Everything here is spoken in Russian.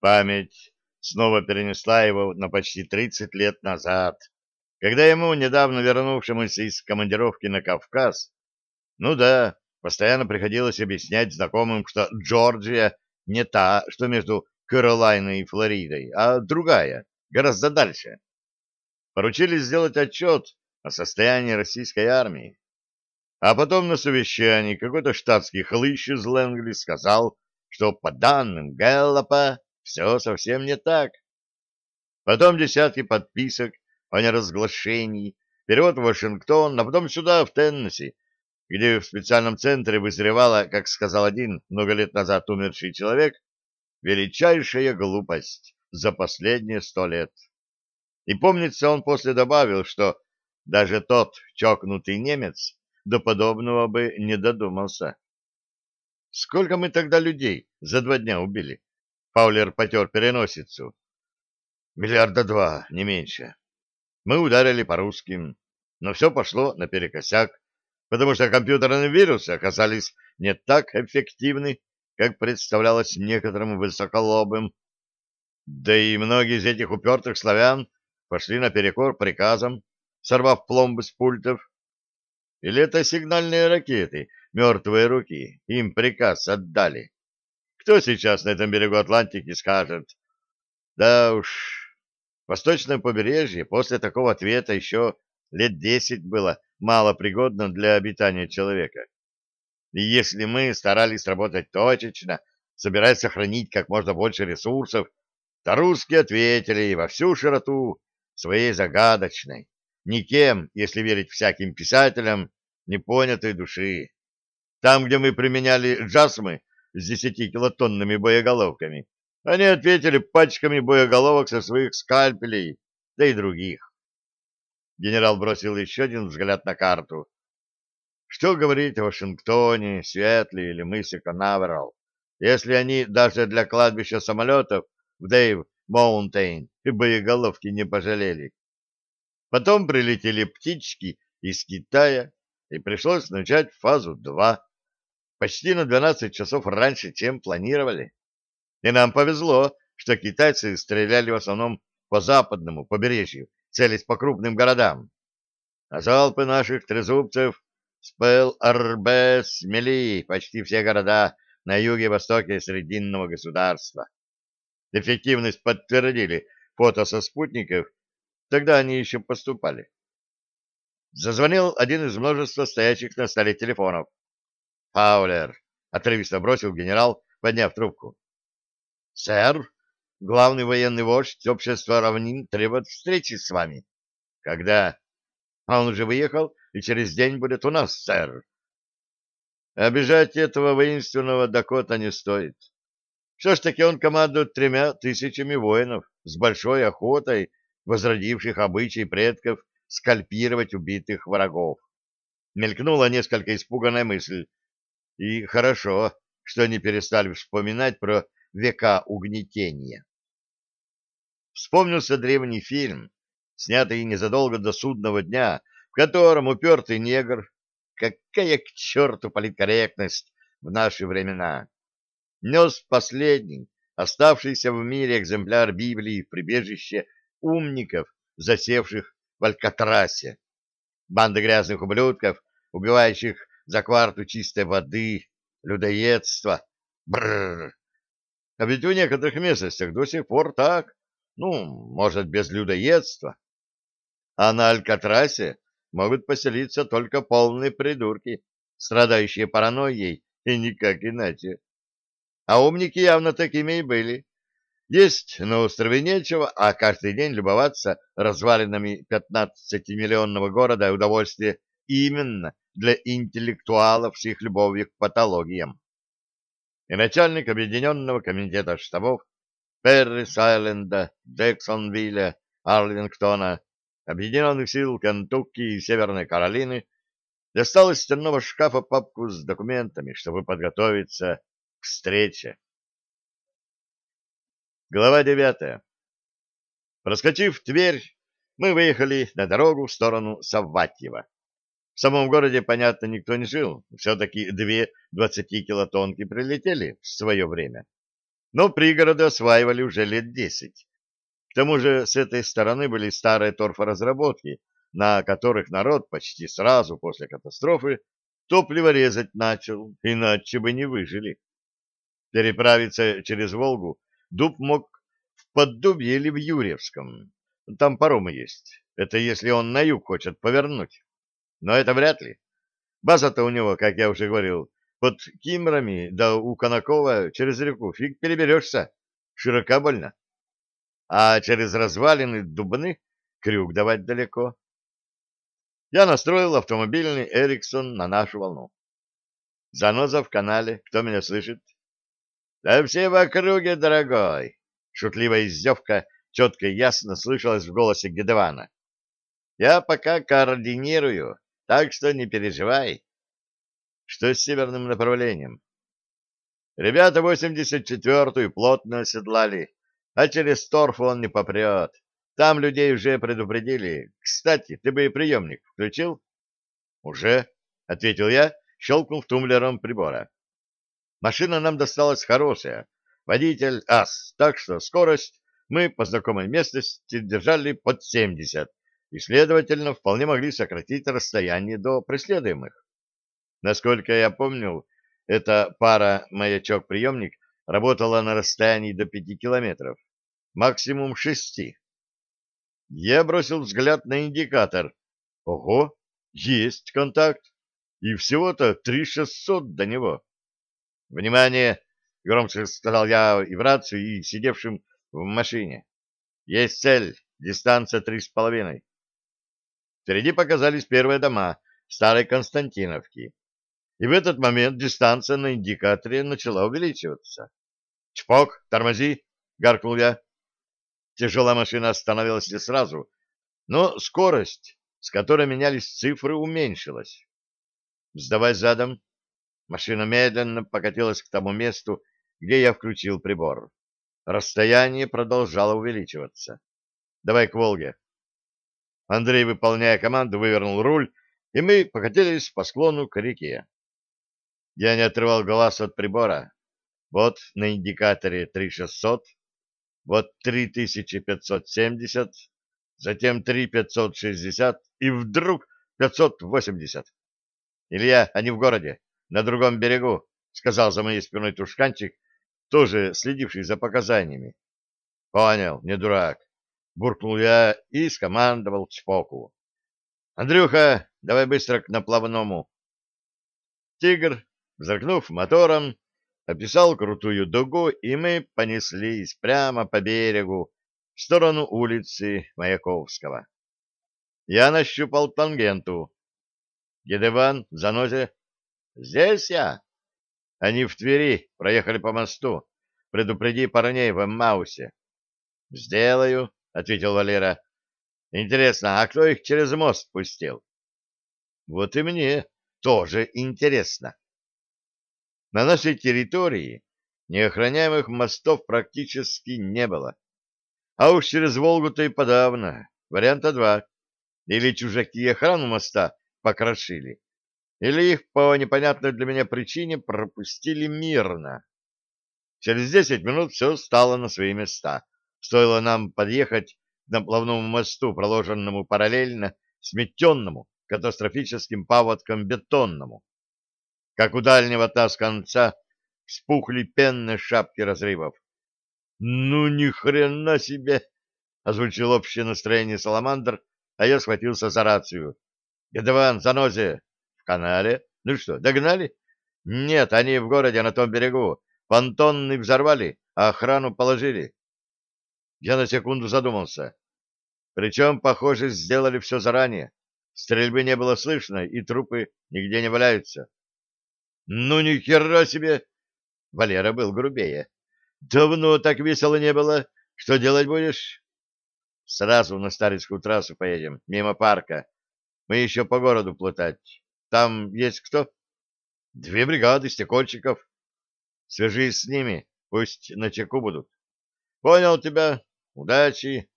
Память снова перенесла его на почти 30 лет назад, когда ему, недавно вернувшемуся из командировки на Кавказ, ну да, постоянно приходилось объяснять знакомым, что Джорджия не та, что между Каролайной и Флоридой, а другая, гораздо дальше. Поручили сделать отчет о состоянии российской армии. А потом на совещании какой-то штатский хлыщ из Лэнгли сказал, что по данным Гэллопа все совсем не так. Потом десятки подписок о неразглашении, перевод в Вашингтон, а потом сюда, в Теннесси, где в специальном центре вызревала, как сказал один много лет назад умерший человек, величайшая глупость за последние сто лет. И помнится, он после добавил, что даже тот чокнутый немец до подобного бы не додумался. Сколько мы тогда людей за два дня убили? Паулер потер переносицу. Миллиарда два, не меньше. Мы ударили по русским, но все пошло наперекосяк, потому что компьютерные вирусы оказались не так эффективны, как представлялось некоторым высоколобым. Да и многие из этих упертых славян пошли наперекор приказам, сорвав пломбы с пультов. Или это сигнальные ракеты, мертвые руки, им приказ отдали. Кто сейчас на этом берегу Атлантики скажет? Да уж, восточное побережье после такого ответа еще лет десять было малопригодно для обитания человека. И если мы старались работать точечно, собираясь сохранить как можно больше ресурсов, то русские ответили во всю широту своей загадочной, никем, если верить всяким писателям, непонятой души. Там, где мы применяли джасмы с десятикилотонными боеголовками, они ответили пачками боеголовок со своих скальпелей, да и других. Генерал бросил еще один взгляд на карту. Что говорить о Вашингтоне, Сиэтле или мысе Канаверал, если они даже для кладбища самолетов в Дэйв Маунтейн боеголовки не пожалели. Потом прилетели птички из Китая, и пришлось начать фазу 2, почти на 12 часов раньше, чем планировали. И нам повезло, что китайцы стреляли в основном по западному побережью, целясь по крупным городам. А залпы наших трезубцев с ПЛРБ смели почти все города на юге-востоке Срединного государства. Эффективность подтвердили фото со спутников, тогда они еще поступали. Зазвонил один из множества стоящих на столе телефонов. «Паулер», — отрывисто бросил генерал, подняв трубку. «Сэр, главный военный вождь общества равнин требует встречи с вами». «Когда?» «А он уже выехал и через день будет у нас, сэр». Обижать этого воинственного Дакота не стоит. Что ж таки он командует тремя тысячами воинов с большой охотой, возродивших обычай предков скальпировать убитых врагов. Мелькнула несколько испуганная мысль. И хорошо, что они перестали вспоминать про века угнетения. Вспомнился древний фильм, снятый незадолго до судного дня, в котором упертый негр, какая к черту политкорректность в наши времена, нес последний, оставшийся в мире экземпляр Библии в прибежище умников, засевших в Алькатрасе. Банда грязных ублюдков, убивающих за кварту чистой воды, людоедство. Бррр. А ведь в некоторых местностях до сих пор так. Ну, может, без людоедства. А на Алькатрасе могут поселиться только полные придурки, страдающие паранойей, и никак иначе. А умники явно такими и были. Есть на острове нечего, а каждый день любоваться развалинами 15-миллионного города удовольствие именно для интеллектуалов с их любовью к патологиям. И начальник Объединенного комитета штабов Перрис-Айленда, Джексонвилля, Арлингтона, Объединенных сил Кентукки и Северной Каролины достал из стенного шкафа папку с документами, чтобы подготовиться к встрече. Глава девятая. Проскочив Тверь, мы выехали на дорогу в сторону Савватьева. В самом городе, понятно, никто не жил. Все-таки две двадцатикилотонки прилетели в свое время. но пригороды осваивали уже лет десять. К тому же с этой стороны были старые торфоразработки, на которых народ почти сразу после катастрофы топливо резать начал, иначе бы не выжили. Переправиться через Волгу Дуб мог в Поддубье или в Юрьевском. Там паромы есть. Это если он на юг хочет повернуть. Но это вряд ли. База-то у него, как я уже говорил, под Кимрами, да у Конакова через реку фиг переберешься. Широка больно. А через развалины Дубны крюк давать далеко. Я настроил автомобильный Эриксон на нашу волну. Заноза в канале. Кто меня слышит? Да все в округе, дорогой. Шутливая издевка четко и ясно слышалась в голосе Гедевана. Я пока координирую, так что не переживай. Что с северным направлением? Ребята 84-ю плотно оседлали, а через торф он не попрет. Там людей уже предупредили. Кстати, ты бы и приемник включил? Уже, — ответил я, щелкнув тумблером прибора. Машина нам досталась хорошая. Водитель ас, так что скорость мы по знакомой местности держали под 70 и, следовательно, вполне могли сократить расстояние до преследуемых. Насколько я помнил, эта пара маячок-приемник работала на расстоянии до пяти километров, максимум шести. Я бросил взгляд на индикатор. Ого, есть контакт, и всего-то три шестьсот до него. «Внимание!» — громко сказал я и в рацию, и сидевшим в машине. «Есть цель, дистанция три с половиной». Впереди показались первые дома старой Константиновки и в этот момент дистанция на индикаторе начала увеличиваться. «Чпок, тормози!» — гаркнул я. Тяжелая машина остановилась не сразу, но скорость, с которой менялись цифры, уменьшилась. «Сдавай задом!» Машина медленно покатилась к тому месту, где я включил прибор. Расстояние продолжало увеличиваться. «Давай к Волге!» Андрей, выполняя команду, вывернул руль, и мы покатились по склону к реке. Я не отрывал глаз от прибора. Вот на индикаторе 3600, вот 3570, затем 3560 и вдруг 580. Илья, они в городе, на другом берегу, сказал за моей спиной тушканчик, тоже следивший за показаниями. Понял, не дурак. Буркнул я и скомандовал Чпоку. Андрюха, давай быстро к наплавному. Тигр Взрыкнув мотором, описал крутую дугу, и мы понеслись прямо по берегу в сторону улицы Маяковского. Я нащупал тангенту. Гедеван, Занозе. Здесь я. Они в Твери проехали по мосту. Предупреди парней в Маусе. Сделаю, ответил Валера. Интересно, а кто их через мост пустил? Вот и мне тоже интересно. На нашей территории неохраняемых мостов практически не было. А уж через Волгу-то и подавно. Варианта два. Или чужаки охрану моста покрошили, или их по непонятной для меня причине пропустили мирно. Через десять минут все стало на свои места. Стоило нам подъехать к наплавному мосту, проложенному параллельно сметенному катастрофическим паводком бетонному как у дальнего с конца вспухли пенные шапки разрывов. «Ну, ни хрена себе!» — озвучил общее настроение Саламандр, а я схватился за рацию. «Гедеван, Занозе!» «В канале? Ну что, догнали?» «Нет, они в городе на том берегу. Понтонный взорвали, а охрану положили». Я на секунду задумался. Причем, похоже, сделали все заранее. Стрельбы не было слышно, и трупы нигде не валяются. Ну, ни хера себе! Валера был грубее. Давно так весело не было. Что делать будешь? Сразу на Старицкую трассу поедем, мимо парка. Мы еще по городу плутать. Там есть кто? Две бригады стекольщиков. Свяжись с ними, пусть на чеку будут. Понял тебя. Удачи.